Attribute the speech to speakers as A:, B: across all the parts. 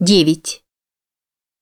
A: 9.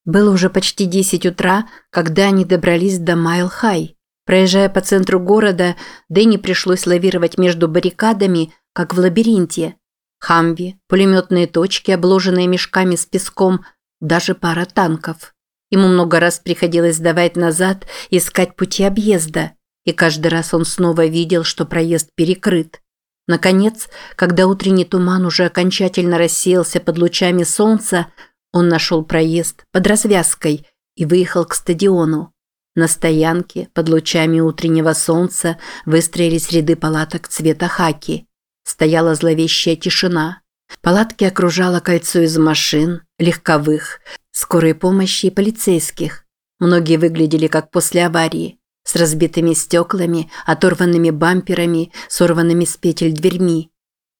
A: Было уже почти 10 утра, когда они добрались до Майл-Хай. Проезжая по центру города, Дэнни пришлось лавировать между баррикадами, как в лабиринте. Хамви, пулеметные точки, обложенные мешками с песком, даже пара танков. Ему много раз приходилось давать назад искать пути объезда, и каждый раз он снова видел, что проезд перекрыт. Наконец, когда утренний туман уже окончательно рассеялся под лучами солнца, он нашел проезд под развязкой и выехал к стадиону. На стоянке под лучами утреннего солнца выстроились ряды палаток цвета хаки. Стояла зловещая тишина. Палатки окружало кольцо из машин, легковых, скорой помощи и полицейских. Многие выглядели как после аварии, с разбитыми стеклами, оторванными бамперами, сорванными с петель дверьми.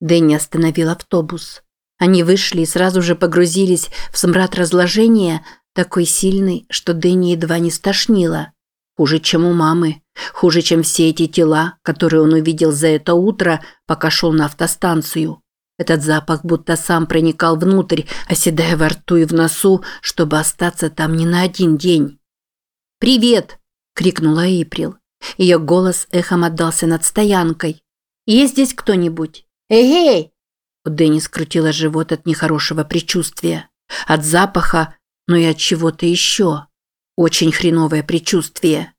A: Дэнни остановил автобус. Они вышли и сразу же погрузились в смрад разложения, такой сильный, что Дэнни едва не стошнило. Хуже, чем у мамы. Хуже, чем все эти тела, которые он увидел за это утро, пока шел на автостанцию. Этот запах будто сам проникал внутрь, оседая во рту и в носу, чтобы остаться там не на один день. «Привет!» – крикнула Эйприл. Ее голос эхом отдался над стоянкой. «Есть здесь кто-нибудь?» «Эй-эй!» У Дэнни скрутило живот от нехорошего предчувствия. От запаха, но и от чего-то еще. Очень хреновое предчувствие.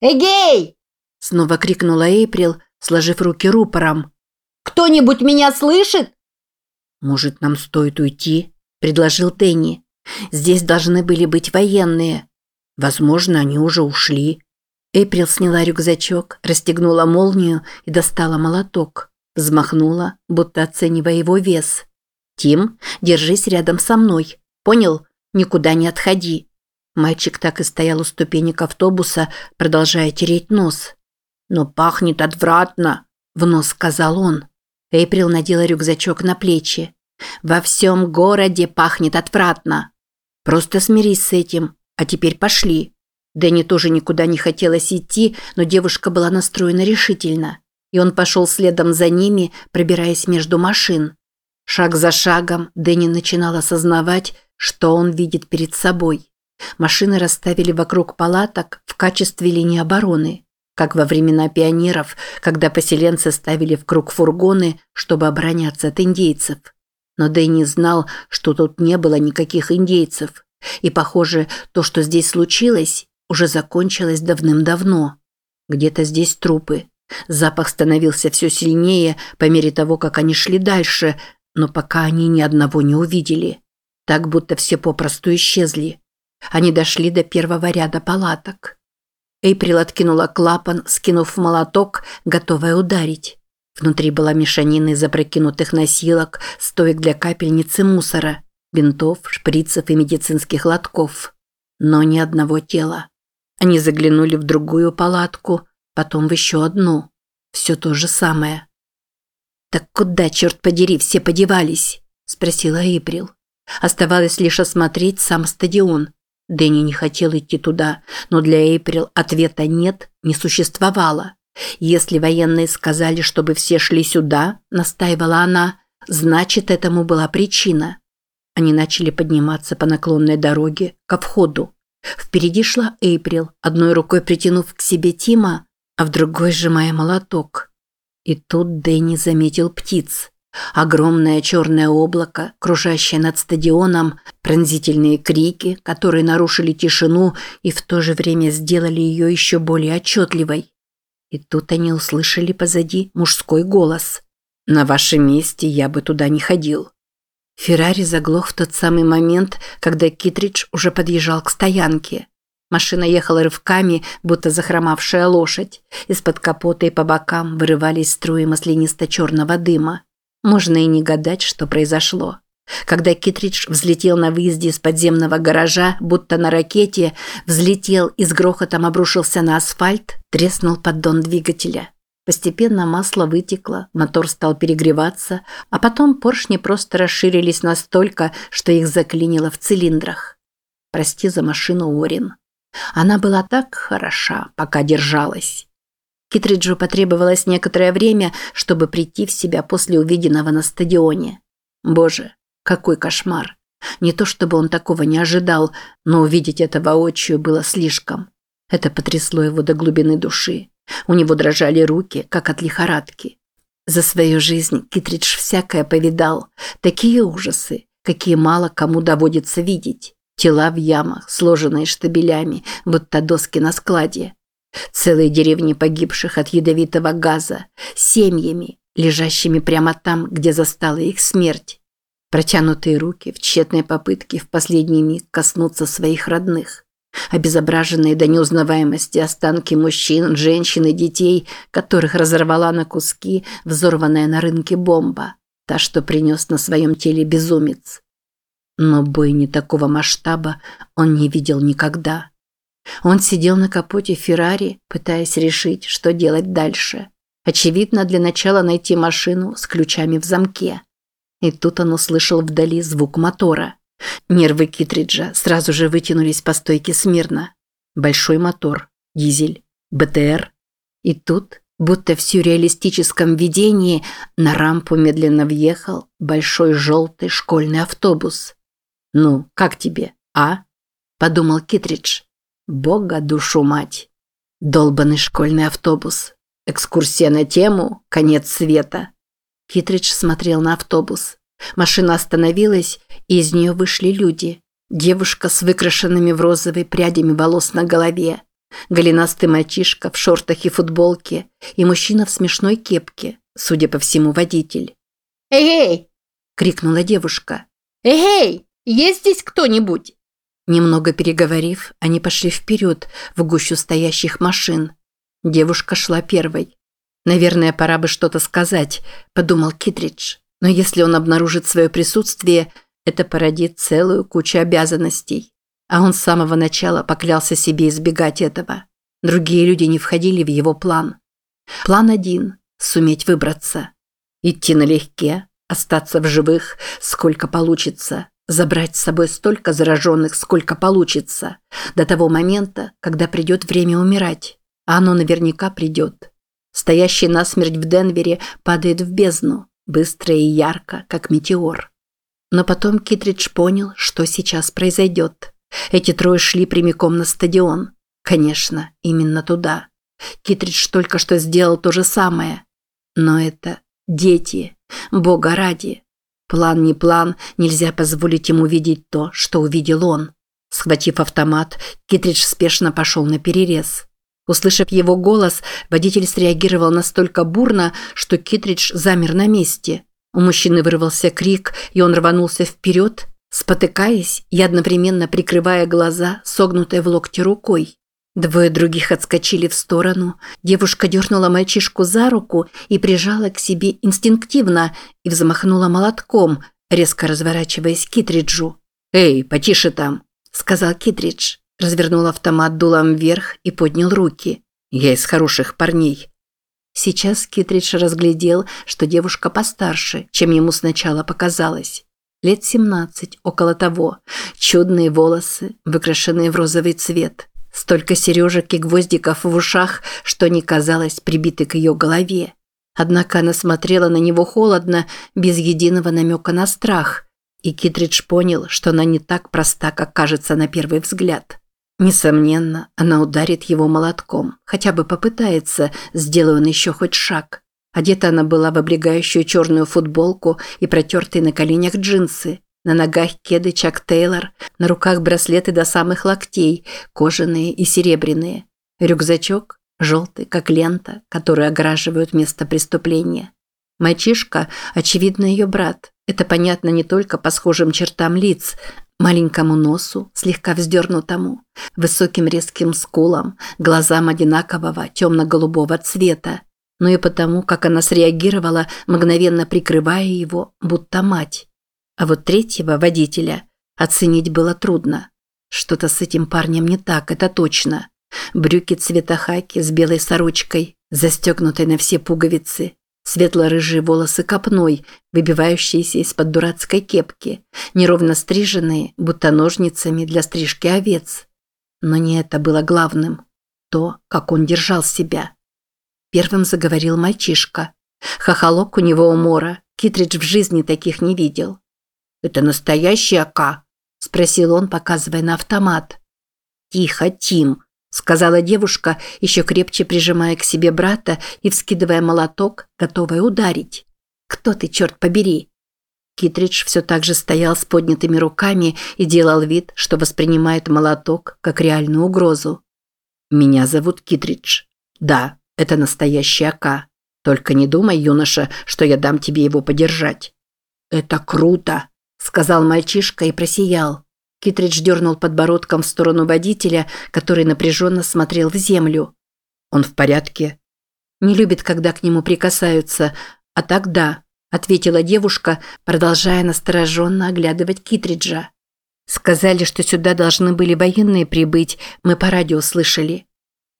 B: «Эгей!»
A: – снова крикнула Эйприл, сложив руки рупором.
B: «Кто-нибудь меня слышит?»
A: «Может, нам стоит уйти?» – предложил Тенни. «Здесь должны были быть военные. Возможно, они уже ушли». Эйприл сняла рюкзачок, расстегнула молнию и достала молоток. Взмахнула, будто оценивая его вес. «Тим, держись рядом со мной. Понял? Никуда не отходи». Мальчик так и стоял у ступенек автобуса, продолжая тереть нос. «Но пахнет отвратно», – в нос сказал он. Эйприл надела рюкзачок на плечи. «Во всем городе пахнет отвратно. Просто смирись с этим, а теперь пошли». Дэнни тоже никуда не хотелось идти, но девушка была настроена решительно и он пошел следом за ними, пробираясь между машин. Шаг за шагом Дэнни начинал осознавать, что он видит перед собой. Машины расставили вокруг палаток в качестве линии обороны, как во времена пионеров, когда поселенцы ставили в круг фургоны, чтобы обороняться от индейцев. Но Дэнни знал, что тут не было никаких индейцев. И, похоже, то, что здесь случилось, уже закончилось давным-давно. Где-то здесь трупы, Запах становился все сильнее по мере того, как они шли дальше, но пока они ни одного не увидели. Так будто все попросту исчезли. Они дошли до первого ряда палаток. Эйприл откинула клапан, скинув молоток, готовая ударить. Внутри была мешанина из опрокинутых носилок, стоек для капельницы мусора, бинтов, шприцев и медицинских лотков. Но ни одного тела. Они заглянули в другую палатку – потом в еще одну. Все то же самое. «Так куда, черт подери, все подевались?» – спросила Эйприл. Оставалось лишь осмотреть сам стадион. Дэнни не хотел идти туда, но для Эйприл ответа «нет» не существовало. Если военные сказали, чтобы все шли сюда, настаивала она, значит, этому была причина. Они начали подниматься по наклонной дороге ко входу. Впереди шла Эйприл, одной рукой притянув к себе Тима, а в другой сжимая молоток. И тут Дэнни заметил птиц. Огромное черное облако, кружащее над стадионом, пронзительные крики, которые нарушили тишину и в то же время сделали ее еще более отчетливой. И тут они услышали позади мужской голос. «На вашем месте я бы туда не ходил». Феррари заглох в тот самый момент, когда Китридж уже подъезжал к стоянке. Машина ехала рывками, будто захромавшая лошадь. Из-под капота и по бокам вырывались струи маслянисто-черного дыма. Можно и не гадать, что произошло. Когда Китридж взлетел на выезде из подземного гаража, будто на ракете, взлетел и с грохотом обрушился на асфальт, треснул поддон двигателя. Постепенно масло вытекло, мотор стал перегреваться, а потом поршни просто расширились настолько, что их заклинило в цилиндрах. Прости за машину, Орин. Она была так хороша, пока держалась. Китриджу потребовалось некоторое время, чтобы прийти в себя после увиденного на стадионе. Боже, какой кошмар. Не то чтобы он такого не ожидал, но увидеть это воочию было слишком. Это потрясло его до глубины души. У него дрожали руки, как от лихорадки. За свою жизнь Китридж всякое повидал. Такие ужасы, какие мало кому доводится видеть. Тела в ямах, сложенные штабелями, будто доски на складе. Целые деревни погибших от ядовитого газа, семьями, лежащими прямо там, где застала их смерть. Протянутые руки в тщетной попытке в последний миг коснуться своих родных. Обезображенные до неузнаваемости останки мужчин, женщин и детей, которых разорвала на куски взорванная на рынке бомба. Та, что принес на своем теле безумец. Но бой не такого масштаба он не видел никогда. Он сидел на капоте Феррари, пытаясь решить, что делать дальше. Очевидно, для начала найти машину с ключами в замке. И тут он услышал вдали звук мотора. Нервы Китриджа сразу же вытянулись по стойке смирно. Большой мотор, дизель, БТР. И тут, будто в сюрреалистическом видении, на рампу медленно въехал большой желтый школьный автобус. «Ну, как тебе, а?» – подумал Китридж. «Бога душу мать!» Долбанный школьный автобус. Экскурсия на тему «Конец света». Китридж смотрел на автобус. Машина остановилась, и из нее вышли люди. Девушка с выкрашенными в розовый прядями волос на голове, голенастый мальчишка в шортах и футболке и мужчина в смешной кепке, судя по всему, водитель.
B: «Эй-эй!»
A: – крикнула девушка.
B: «Эй-эй! Есть здесь кто-нибудь?»
A: Немного переговорив, они пошли вперед, в гущу стоящих машин. Девушка шла первой. «Наверное, пора бы что-то сказать», – подумал Китридж. «Но если он обнаружит свое присутствие, это породит целую кучу обязанностей». А он с самого начала поклялся себе избегать этого. Другие люди не входили в его план. План один – суметь выбраться. Идти налегке, остаться в живых, сколько получится, забрать с собой столько зараженных, сколько получится, до того момента, когда придет время умирать. А оно наверняка придет. Стоящий насмерть в Денвере падает в бездну, быстро и ярко, как метеор. Но потом Китридж понял, что сейчас произойдет. Эти трое шли прямиком на стадион. Конечно, именно туда. Китридж только что сделал то же самое. Но это дети. Бога ради. План не план, нельзя позволить ему видеть то, что увидел он. Схватив автомат, Китридж спешно пошел на перерез. Услышав его голос, водитель среагировал настолько бурно, что Китридж замер на месте. У мужчины вырвался крик, и он рванулся вперед, спотыкаясь и одновременно прикрывая глаза, согнутой в локте рукой. Двое других отскочили в сторону. Девушка дернула мальчишку за руку и прижала к себе инстинктивно и взмахнула молотком, резко разворачиваясь к Китриджу. «Эй, потише там», – сказал Китридж. Развернул автомат дулом вверх и поднял руки. «Я из хороших парней». Сейчас Китридж разглядел, что девушка постарше, чем ему сначала показалось. Лет семнадцать, около того. Чудные волосы, выкрашенные в розовый цвет. Столько сережек и гвоздиков в ушах, что не казалось прибиты к ее голове. Однако она смотрела на него холодно, без единого намека на страх. И Китридж понял, что она не так проста, как кажется на первый взгляд. Несомненно, она ударит его молотком, хотя бы попытается, сделая он еще хоть шаг. Одета она была в облегающую черную футболку и протертые на коленях джинсы. На ногах кеды Чак Тейлор, на руках браслеты до самых локтей, кожаные и серебряные. Рюкзачок желтый, как лента, которую огораживают место преступления. Мальчишка, очевидно, ее брат. Это понятно не только по схожим чертам лиц, маленькому носу, слегка вздернутому, высоким резким скулам, глазам одинакового темно-голубого цвета, но и потому, как она среагировала, мгновенно прикрывая его, будто мать. А вот третьего водителя оценить было трудно. Что-то с этим парнем не так, это точно. Брюки цвета хаки с белой сорочкой, застегнутой на все пуговицы, Светло-рыжие волосы копной, выбивающиеся из-под дурацкой кепки, неровно стриженные, будто ножницами для стрижки овец. Но не это было главным. То, как он держал себя. Первым заговорил мальчишка. Хохолок у него умора. Китридж в жизни таких не видел. Это настоящий АК?» – спросил он, показывая на автомат. «Тихо, Тим», – сказала девушка, еще крепче прижимая к себе брата и вскидывая молоток, готовая ударить. «Кто ты, черт побери?» Китридж все так же стоял с поднятыми руками и делал вид, что воспринимает молоток как реальную угрозу. «Меня зовут Китридж. Да, это настоящий АК. Только не думай, юноша, что я дам тебе его подержать». «Это круто», – сказал мальчишка и просиял. Китридж дернул подбородком в сторону водителя, который напряженно смотрел в землю. «Он в порядке?» «Не любит, когда к нему прикасаются, а так да», – ответила девушка, продолжая настороженно оглядывать Китриджа. «Сказали, что сюда должны были военные прибыть, мы по радио слышали».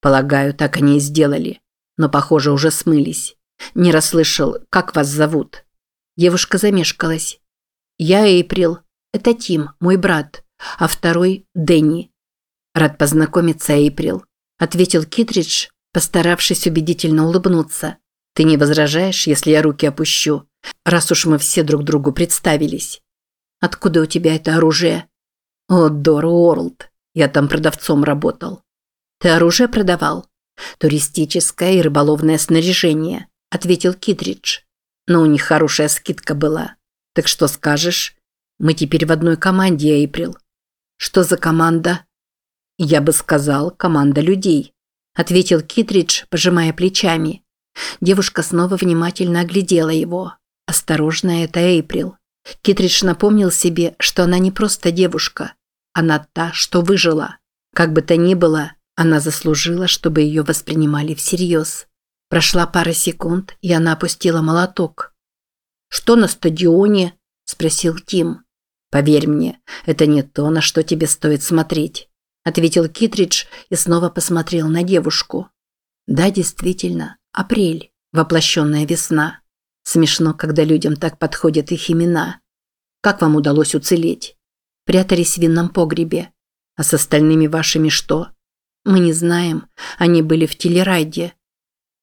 A: «Полагаю, так они и сделали, но, похоже, уже смылись. Не расслышал, как вас зовут?» Девушка замешкалась. «Я Эйприл. Это Тим, мой брат а второй – Дэнни. «Рад познакомиться, Эйприл», – ответил Китридж, постаравшись убедительно улыбнуться. «Ты не возражаешь, если я руки опущу, раз уж мы все друг другу представились?» «Откуда у тебя это оружие?» «О, Дор Уорлд, я там продавцом работал». «Ты оружие продавал?» «Туристическое и рыболовное снаряжение», – ответил Китридж. «Но у них хорошая скидка была. Так что скажешь? Мы теперь в одной команде, Эйприл. Что за команда? Я бы сказал, команда людей, ответил Китридж, пожимая плечами. Девушка снова внимательно оглядела его. Осторожно, это Эйприл. Китридж напомнил себе, что она не просто девушка. Она та, что выжила. Как бы то ни было, она заслужила, чтобы ее воспринимали всерьез. Прошла пара секунд, и она опустила молоток. «Что на стадионе?» – спросил Тим. «Поверь мне, это не то, на что тебе стоит смотреть», – ответил Китридж и снова посмотрел на девушку. «Да, действительно, апрель, воплощенная весна. Смешно, когда людям так подходят их имена. Как вам удалось уцелеть? Прятались в винном погребе. А с остальными вашими что? Мы не знаем, они были в телерайде».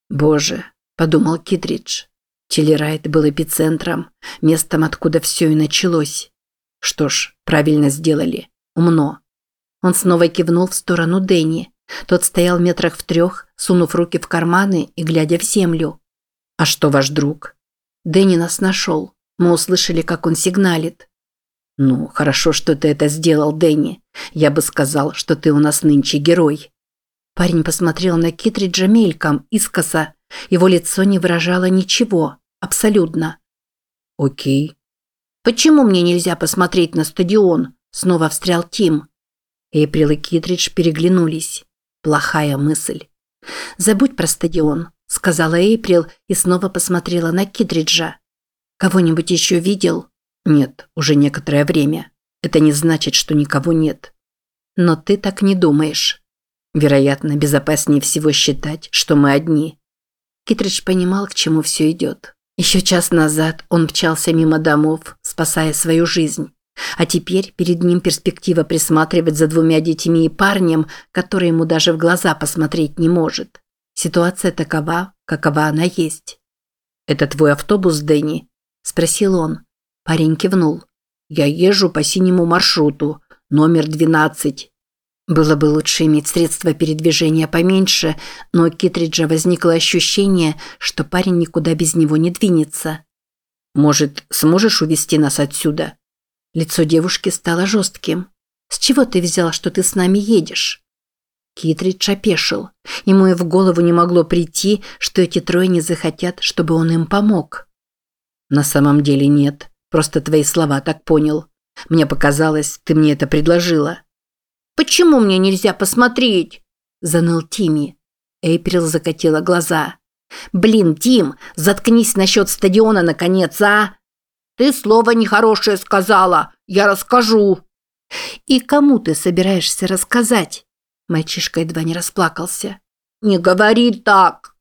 A: «Боже», – подумал Китридж. Телерайд был эпицентром, местом, откуда все и началось. Что ж, правильно сделали. Умно. Он снова кивнул в сторону Дэнни. Тот стоял метрах в трех, сунув руки в карманы и глядя в землю. «А что ваш друг?» «Дэнни нас нашел. Мы услышали, как он сигналит». «Ну, хорошо, что ты это сделал, Дэнни. Я бы сказал, что ты у нас нынче герой». Парень посмотрел на Китриджа мельком, искоса. Его лицо не выражало ничего. Абсолютно. «Окей», «Почему мне нельзя посмотреть на стадион?» – снова встрял Тим. Эйприл и Китридж переглянулись. Плохая мысль. «Забудь про стадион», – сказала Эйприл и снова посмотрела на Китриджа. «Кого-нибудь еще видел?» «Нет, уже некоторое время. Это не значит, что никого нет». «Но ты так не думаешь». «Вероятно, безопаснее всего считать, что мы одни». Китридж понимал, к чему все идет. Еще час назад он мчался мимо домов, спасая свою жизнь. А теперь перед ним перспектива присматривать за двумя детьми и парнем, который ему даже в глаза посмотреть не может. Ситуация такова, какова она есть. «Это твой автобус, Дэнни?» – спросил он. Парень кивнул. «Я езжу по синему маршруту, номер 12. Было бы лучше иметь средства передвижения поменьше, но у Китриджа возникло ощущение, что парень никуда без него не двинется. «Может, сможешь увести нас отсюда?» Лицо девушки стало жестким. «С чего ты взял, что ты с нами едешь?» Китридж опешил. Ему и в голову не могло прийти, что эти трое не захотят, чтобы он им помог. «На самом деле нет. Просто твои слова так понял. Мне показалось, ты мне это предложила». Почему мне нельзя посмотреть?» – заныл Тимми. Эйприл закатила глаза. «Блин, Тим, заткнись насчет стадиона, наконец, а!» «Ты слово нехорошее сказала, я расскажу!» «И кому ты собираешься рассказать?» Мальчишка едва не расплакался. «Не говори так!»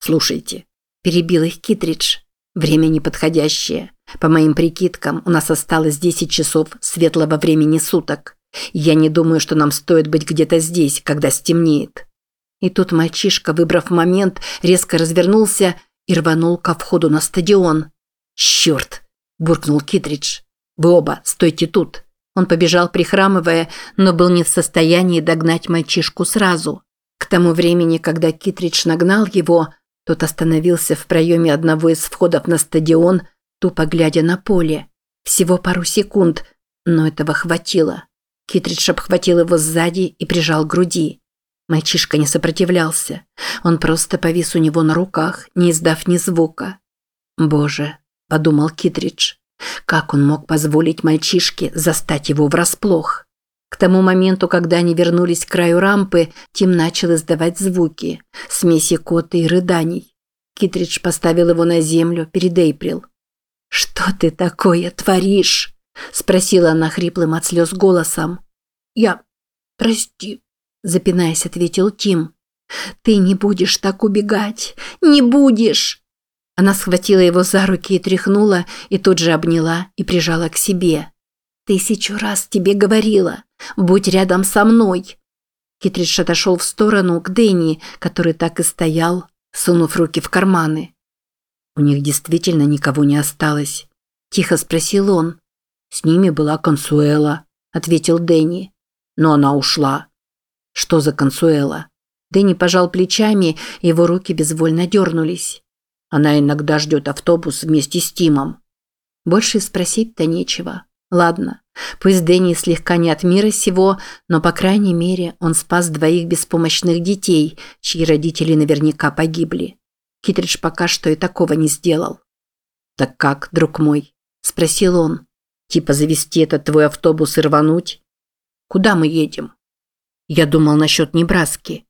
A: «Слушайте», – перебил их Китридж. «Время неподходящее. По моим прикидкам, у нас осталось 10 часов светлого времени суток. Я не думаю, что нам стоит быть где-то здесь, когда стемнеет. И тут мальчишка, выбрав момент, резко развернулся и рванул ко входу на стадион. «Черт!» – буркнул Китридж. Вы оба стойте тут!» Он побежал, прихрамывая, но был не в состоянии догнать мальчишку сразу. К тому времени, когда Китридж нагнал его, тот остановился в проеме одного из входов на стадион, тупо глядя на поле. Всего пару секунд, но этого хватило. Китридж обхватил его сзади и прижал к груди. Мальчишка не сопротивлялся. Он просто повис у него на руках, не издав ни звука. «Боже», – подумал Китридж, – «как он мог позволить мальчишке застать его врасплох?» К тому моменту, когда они вернулись к краю рампы, Тим начал издавать звуки, смеси кота и рыданий. Китридж поставил его на землю перед Эйприл. «Что ты такое творишь?» – спросила она хриплым от слез голосом.
B: «Я... прости», – запинаясь, ответил Тим.
A: «Ты не будешь так убегать! Не будешь!» Она схватила его за руки и тряхнула, и тут же обняла и прижала к себе. «Тысячу раз тебе говорила! Будь рядом со мной!» Китридж отошел в сторону к Дэнни, который так и стоял, сунув руки в карманы. «У них действительно никого не осталось?» – тихо спросил он. «С ними была Консуэла», – ответил Дэнни. «Но она ушла». «Что за Консуэла?» Дэнни пожал плечами, его руки безвольно дернулись. Она иногда ждет автобус вместе с Тимом. Больше спросить-то нечего. Ладно, пусть Дэнни слегка не от мира сего, но, по крайней мере, он спас двоих беспомощных детей, чьи родители наверняка погибли. Китридж пока что и такого не сделал. «Так как, друг мой?» – спросил он. «Типа завести этот твой автобус и рвануть?» «Куда мы едем?» «Я думал насчет Небраски».